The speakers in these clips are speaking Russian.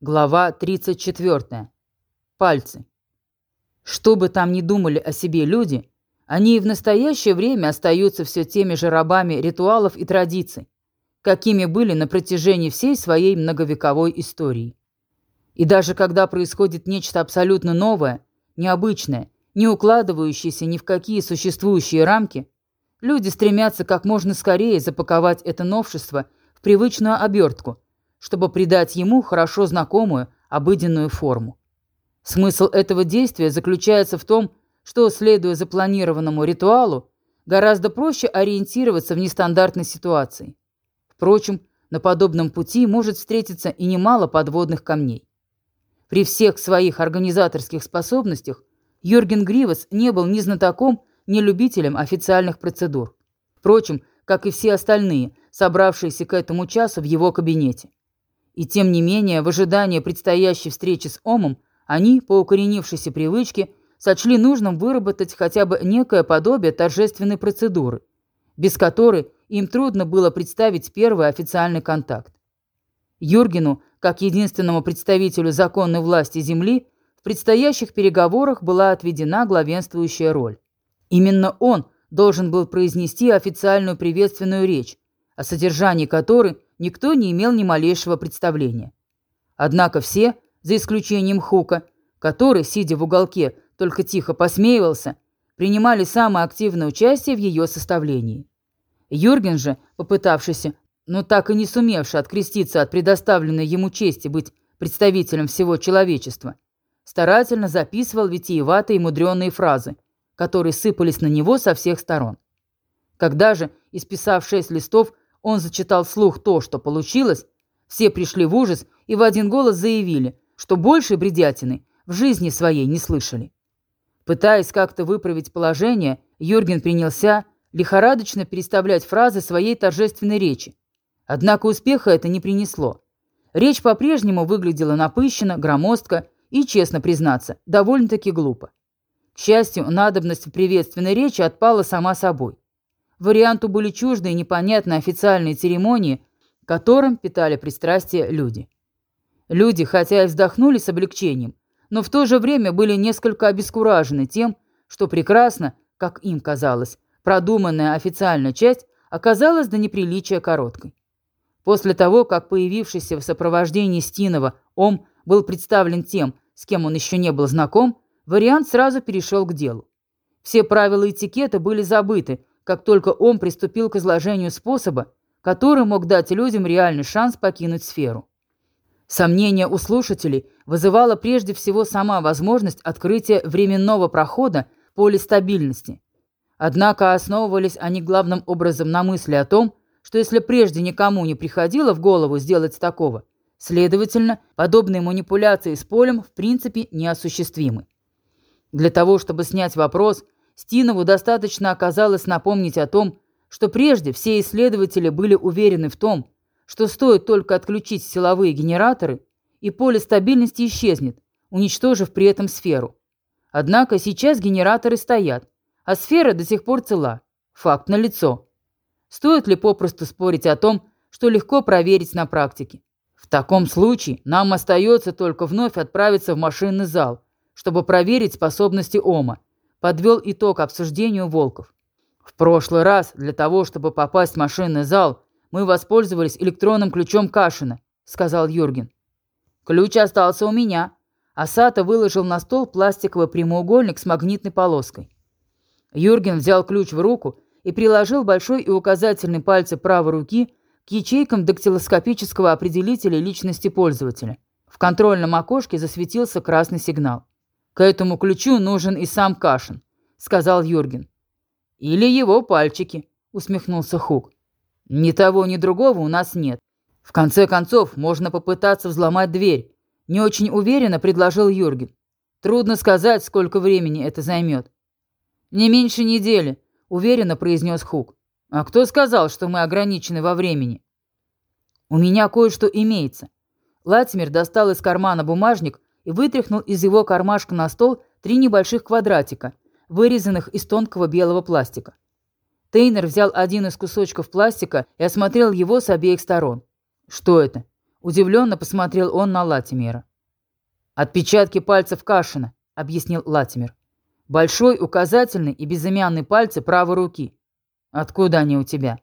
Глава 34. Пальцы. Что бы там ни думали о себе люди, они и в настоящее время остаются все теми же рабами ритуалов и традиций, какими были на протяжении всей своей многовековой истории. И даже когда происходит нечто абсолютно новое, необычное, не укладывающееся ни в какие существующие рамки, люди стремятся как можно скорее запаковать это новшество в привычную обертку – чтобы придать ему хорошо знакомую обыденную форму. Смысл этого действия заключается в том, что, следуя запланированному ритуалу, гораздо проще ориентироваться в нестандартной ситуации. Впрочем, на подобном пути может встретиться и немало подводных камней. При всех своих организаторских способностях Юрген Гривас не был ни знатоком, ни любителем официальных процедур. Впрочем, как и все остальные, собравшиеся к этому часу в его кабинете. И тем не менее, в ожидании предстоящей встречи с Омом, они, по укоренившейся привычке, сочли нужным выработать хотя бы некое подобие торжественной процедуры, без которой им трудно было представить первый официальный контакт. Юргену, как единственному представителю законной власти Земли, в предстоящих переговорах была отведена главенствующая роль. Именно он должен был произнести официальную приветственную речь, о содержании которой – никто не имел ни малейшего представления. Однако все, за исключением Хука, который, сидя в уголке, только тихо посмеивался, принимали самое активное участие в ее составлении. Юрген же, попытавшийся, но так и не сумевший откреститься от предоставленной ему чести быть представителем всего человечества, старательно записывал витиеватые и мудреные фразы, которые сыпались на него со всех сторон. Когда же, исписав шесть листов, он зачитал вслух то, что получилось. Все пришли в ужас и в один голос заявили, что больше бредятины в жизни своей не слышали. Пытаясь как-то выправить положение, Юрген принялся лихорадочно переставлять фразы своей торжественной речи. Однако успеха это не принесло. Речь по-прежнему выглядела напыщенно, громоздко и, честно признаться, довольно-таки глупо. К счастью, надобность в приветственной речи отпала сама собой. Варианту были чужды и непонятны официальные церемонии, которым питали пристрастие люди. Люди, хотя и вздохнули с облегчением, но в то же время были несколько обескуражены тем, что прекрасно, как им казалось, продуманная официальная часть оказалась до неприличия короткой. После того, как появившийся в сопровождении Стинова Ом был представлен тем, с кем он еще не был знаком, вариант сразу перешел к делу. Все правила этикета были забыты, как только он приступил к изложению способа, который мог дать людям реальный шанс покинуть сферу. Сомнение у слушателей вызывала прежде всего сама возможность открытия временного прохода полистабильности. Однако основывались они главным образом на мысли о том, что если прежде никому не приходило в голову сделать такого, следовательно, подобные манипуляции с полем в принципе неосуществимы. Для того, чтобы снять вопрос – Стинову достаточно оказалось напомнить о том, что прежде все исследователи были уверены в том, что стоит только отключить силовые генераторы, и поле стабильности исчезнет, уничтожив при этом сферу. Однако сейчас генераторы стоят, а сфера до сих пор цела. Факт налицо. Стоит ли попросту спорить о том, что легко проверить на практике? В таком случае нам остается только вновь отправиться в машинный зал, чтобы проверить способности Ома подвел итог обсуждению Волков. В прошлый раз для того, чтобы попасть в машинный зал, мы воспользовались электронным ключом Кашина, сказал Юрген. Ключ остался у меня. Асата выложил на стол пластиковый прямоугольник с магнитной полоской. Юрген взял ключ в руку и приложил большой и указательный пальцы правой руки к ячейкам дактилоскопического определителя личности пользователя. В контрольном окошке засветился красный сигнал. К этому ключу нужен и сам Кашин, сказал Юрген. Или его пальчики, усмехнулся Хук. Ни того, ни другого у нас нет. В конце концов, можно попытаться взломать дверь. Не очень уверенно предложил Юрген. Трудно сказать, сколько времени это займет. Не меньше недели, уверенно произнес Хук. А кто сказал, что мы ограничены во времени? У меня кое-что имеется. Латимер достал из кармана бумажник и вытряхнул из его кармашка на стол три небольших квадратика, вырезанных из тонкого белого пластика. Тейнер взял один из кусочков пластика и осмотрел его с обеих сторон. «Что это?» – Удивленно посмотрел он на Латимера. «Отпечатки пальцев Кашина», — объяснил Латимер. «Большой, указательный и безымянный пальцы правой руки. Откуда они у тебя?»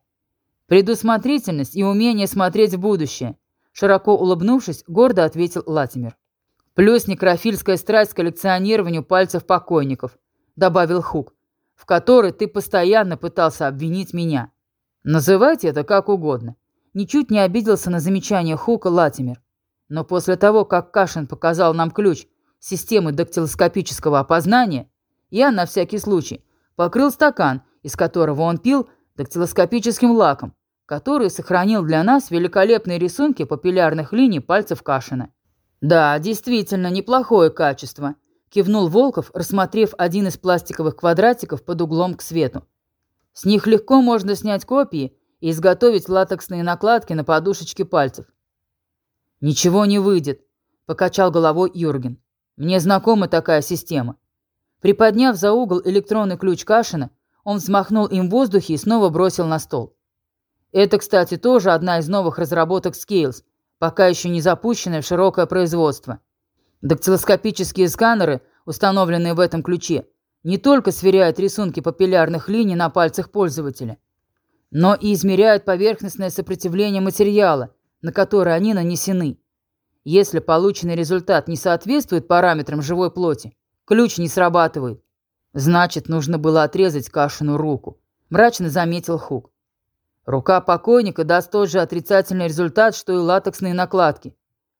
«Предусмотрительность и умение смотреть в будущее», — широко улыбнувшись, гордо ответил Латимер. «Плюс некрофильская страсть к коллекционированию пальцев покойников», — добавил Хук, «в которой ты постоянно пытался обвинить меня. Называйте это как угодно ничуть не обиделся на замечание Хука Латимер. Но после того, как Кашин показал нам ключ системы дактилоскопического опознания, я, на всякий случай, покрыл стакан, из которого он пил, дактилоскопическим лаком, который сохранил для нас великолепные рисунки папиллярных линий пальцев Кашина. «Да, действительно, неплохое качество», – кивнул Волков, рассмотрев один из пластиковых квадратиков под углом к свету. «С них легко можно снять копии и изготовить латексные накладки на подушечки пальцев. «Ничего не выйдет», – покачал головой Юрген. «Мне знакома такая система». Приподняв за угол электронный ключ Кашина, он взмахнул им в воздухе и снова бросил на стол. Это, кстати, тоже одна из новых разработок Scales, пока еще не запущенная в широкое производство. Дактилоскопические сканеры, установленные в этом ключе, не только сверяют рисунки папиллярных линий на пальцах пользователя, но и измеряют поверхностное сопротивление материала, на который они нанесены. Если полученный результат не соответствует параметрам живой плоти, ключ не срабатывает. Значит, нужно было отрезать Кашину руку, мрачно заметил Хук. Рука покойника даст тот же отрицательный результат, что и латексные накладки.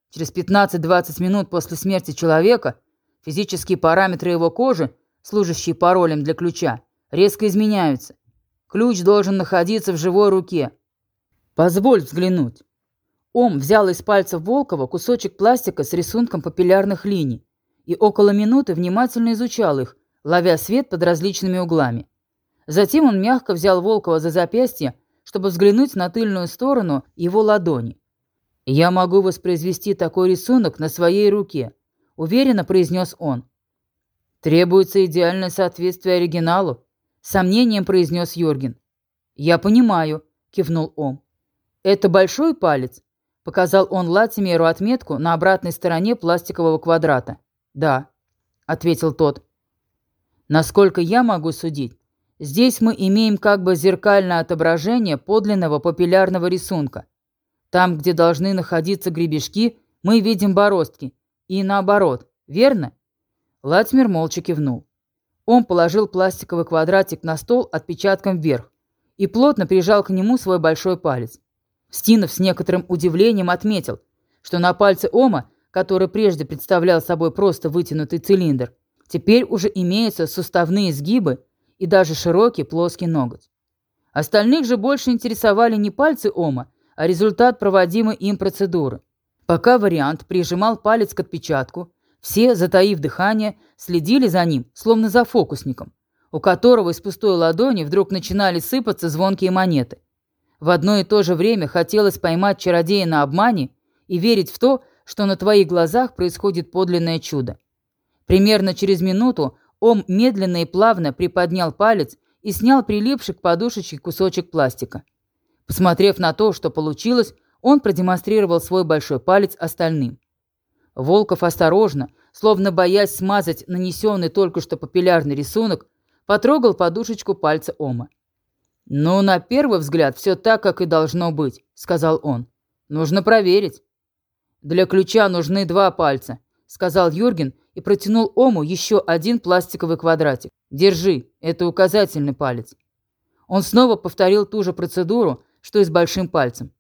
Через 15-20 минут после смерти человека физические параметры его кожи, служащие паролем для ключа, резко изменяются. Ключ должен находиться в живой руке. Позволь взглянуть. Ом взял из пальцев Волкова кусочек пластика с рисунком папиллярных линий и около минуты внимательно изучал их, ловя свет под различными углами. Затем он мягко взял Волкова за запястье, чтобы взглянуть на тыльную сторону его ладони. «Я могу воспроизвести такой рисунок на своей руке», — уверенно произнес он. «Требуется идеальное соответствие оригиналу», сомнением произнес Йорген. «Я понимаю», — кивнул он. «Это большой палец?» — показал он Латимеру отметку на обратной стороне пластикового квадрата. «Да», — ответил тот. «Насколько я могу судить, здесь мы имеем как бы зеркальное отображение подлинного папиллярного рисунка. Там, где должны находиться гребешки, мы видим бороздки. И наоборот, верно?» Латимер молча кивнул. Он положил пластиковый квадратик на стол отпечатком вверх и плотно прижал к нему свой большой палец. Стинов с некоторым удивлением отметил, что на пальце Ома, который прежде представлял собой просто вытянутый цилиндр, теперь уже имеются суставные сгибы и даже широкий плоский ноготь. Остальных же больше интересовали не пальцы Ома, а результат проводимой им процедуры. Пока вариант прижимал палец к отпечатку, все, затаив дыхание, следили за ним, словно за фокусником, у которого из пустой ладони вдруг начинали сыпаться звонкие монеты. В одно и то же время хотелось поймать чародея на обмане и верить в то, что на твоих глазах происходит подлинное чудо. Примерно через минуту Ом медленно и плавно приподнял палец и снял прилипший к подушечке кусочек пластика. Посмотрев на то, что получилось, он продемонстрировал свой большой палец остальным. Волков осторожно, словно боясь смазать нанесенный только что папиллярный рисунок, потрогал подушечку пальца Ома. «Ну, на первый взгляд, все так, как и должно быть», — сказал он. «Нужно проверить». «Для ключа нужны два пальца», — сказал Юрген и протянул Ому еще один пластиковый квадратик. «Держи, это указательный палец». Он снова повторил ту же процедуру, что и с большим пальцем.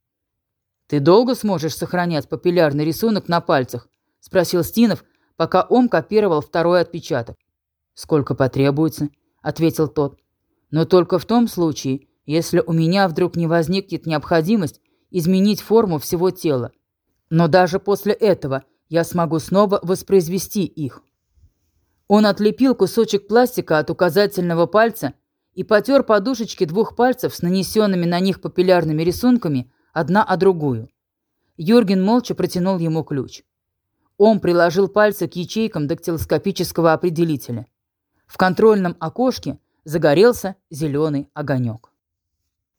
«Ты долго сможешь сохранять папиллярный рисунок на пальцах?» — спросил Стинов, пока он копировал второй отпечаток. «Сколько потребуется?» — ответил тот. «Но только в том случае, если у меня вдруг не возникнет необходимость изменить форму всего тела. Но даже после этого я смогу снова воспроизвести их». Он отлепил кусочек пластика от указательного пальца и потер подушечки двух пальцев с нанесенными на них папиллярными рисунками одна о другую. Юрген молча протянул ему ключ. Он приложил пальцы к ячейкам дактилоскопического определителя. В контрольном окошке загорелся зеленый огонек.